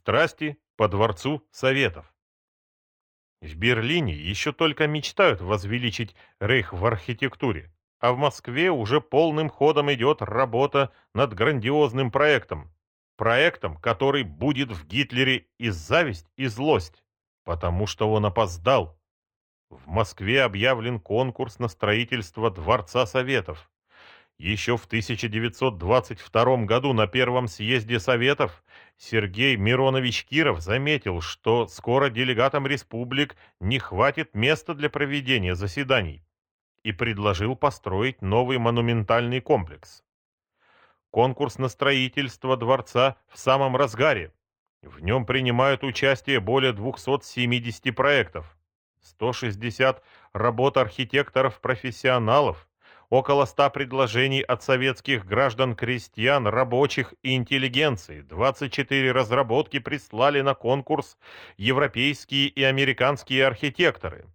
Страсти по Дворцу Советов. В Берлине еще только мечтают возвеличить Рейх в архитектуре, а в Москве уже полным ходом идет работа над грандиозным проектом. Проектом, который будет в Гитлере и зависть, и злость, потому что он опоздал. В Москве объявлен конкурс на строительство Дворца Советов. Еще в 1922 году на Первом съезде Советов Сергей Миронович Киров заметил, что скоро делегатам республик не хватит места для проведения заседаний и предложил построить новый монументальный комплекс. Конкурс на строительство дворца в самом разгаре. В нем принимают участие более 270 проектов, 160 работ архитекторов-профессионалов, около ста предложений от советских граждан, крестьян, рабочих и интеллигенции. 24 разработки прислали на конкурс европейские и американские архитекторы.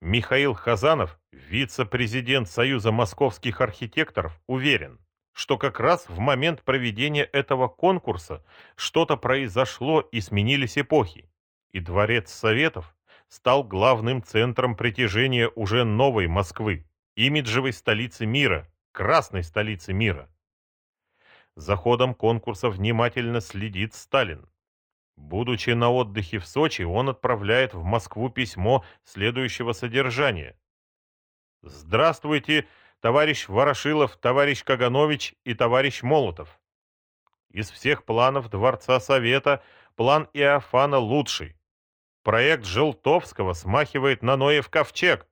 Михаил Хазанов, вице-президент Союза московских архитекторов, уверен, что как раз в момент проведения этого конкурса что-то произошло и сменились эпохи, и Дворец Советов стал главным центром притяжения уже новой Москвы имиджевой столицы мира, красной столицы мира. За ходом конкурса внимательно следит Сталин. Будучи на отдыхе в Сочи, он отправляет в Москву письмо следующего содержания. «Здравствуйте, товарищ Ворошилов, товарищ Каганович и товарищ Молотов. Из всех планов Дворца Совета план Иофана лучший. Проект Желтовского смахивает на Ноев ковчег.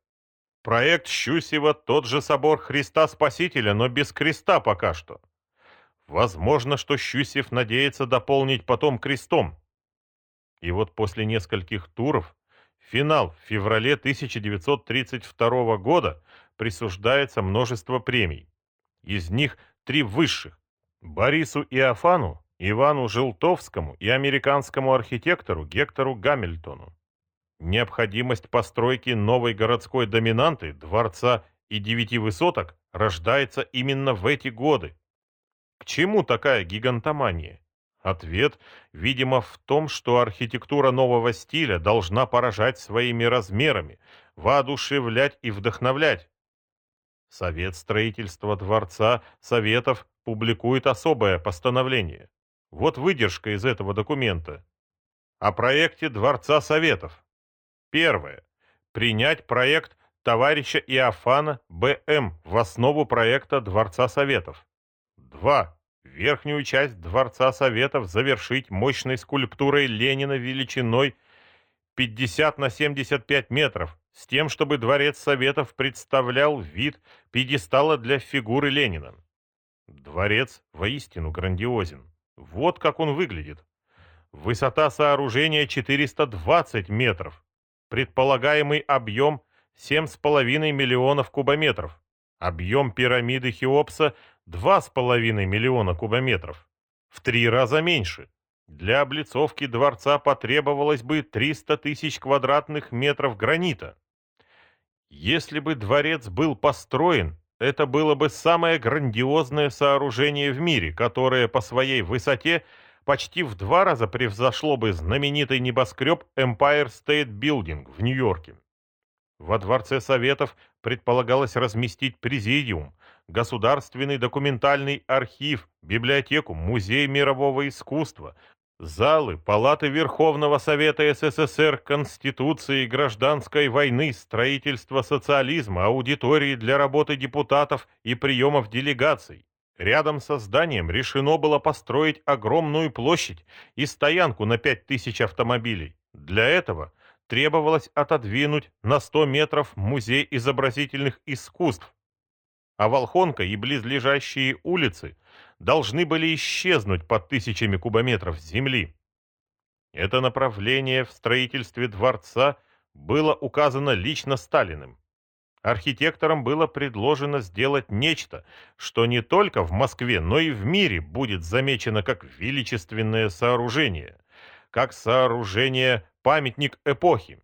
Проект Щусева тот же собор Христа Спасителя, но без креста пока что. Возможно, что Щусев надеется дополнить потом крестом. И вот после нескольких туров финал в феврале 1932 года присуждается множество премий. Из них три высших – Борису Иофану, Ивану Желтовскому и американскому архитектору Гектору Гамильтону. Необходимость постройки новой городской доминанты, дворца и девяти высоток рождается именно в эти годы. К чему такая гигантомания? Ответ, видимо, в том, что архитектура нового стиля должна поражать своими размерами, воодушевлять и вдохновлять. Совет строительства дворца Советов публикует особое постановление. Вот выдержка из этого документа. О проекте Дворца Советов. Первое. Принять проект товарища Иофана Б.М. в основу проекта Дворца Советов. 2. Верхнюю часть Дворца Советов завершить мощной скульптурой Ленина величиной 50 на 75 метров, с тем, чтобы Дворец Советов представлял вид пьедестала для фигуры Ленина. Дворец воистину грандиозен. Вот как он выглядит. Высота сооружения 420 метров. Предполагаемый объем 7,5 миллионов кубометров. Объем пирамиды Хеопса 2,5 миллиона кубометров. В три раза меньше. Для облицовки дворца потребовалось бы 300 тысяч квадратных метров гранита. Если бы дворец был построен, это было бы самое грандиозное сооружение в мире, которое по своей высоте – почти в два раза превзошло бы знаменитый небоскреб Empire State Building в Нью-Йорке. Во Дворце Советов предполагалось разместить президиум, государственный документальный архив, библиотеку, музей мирового искусства, залы, палаты Верховного Совета СССР, Конституции, гражданской войны, строительство социализма, аудитории для работы депутатов и приемов делегаций. Рядом со зданием решено было построить огромную площадь и стоянку на 5000 автомобилей. Для этого требовалось отодвинуть на 100 метров музей изобразительных искусств. А Волхонка и близлежащие улицы должны были исчезнуть под тысячами кубометров земли. Это направление в строительстве дворца было указано лично Сталиным архитекторам было предложено сделать нечто, что не только в Москве, но и в мире будет замечено как величественное сооружение, как сооружение-памятник эпохи.